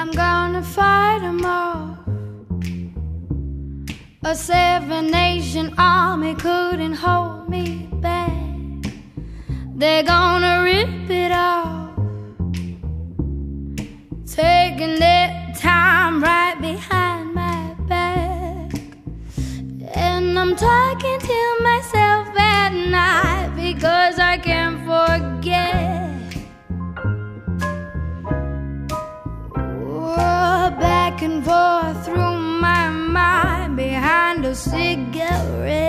I'm gonna fight them off. A seven nation army couldn't hold me back. They're gonna rip it off. back and forth through my mind behind a cigarette.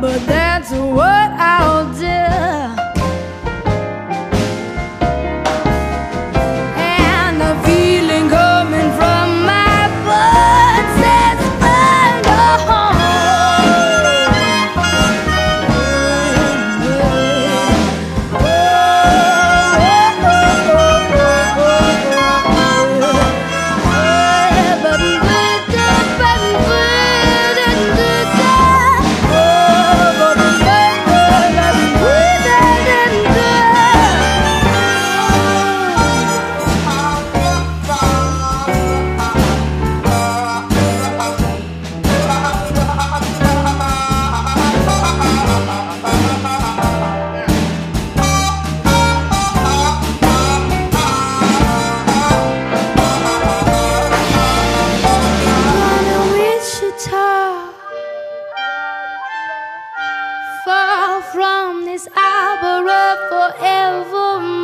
but that's what from this hour of forevermore.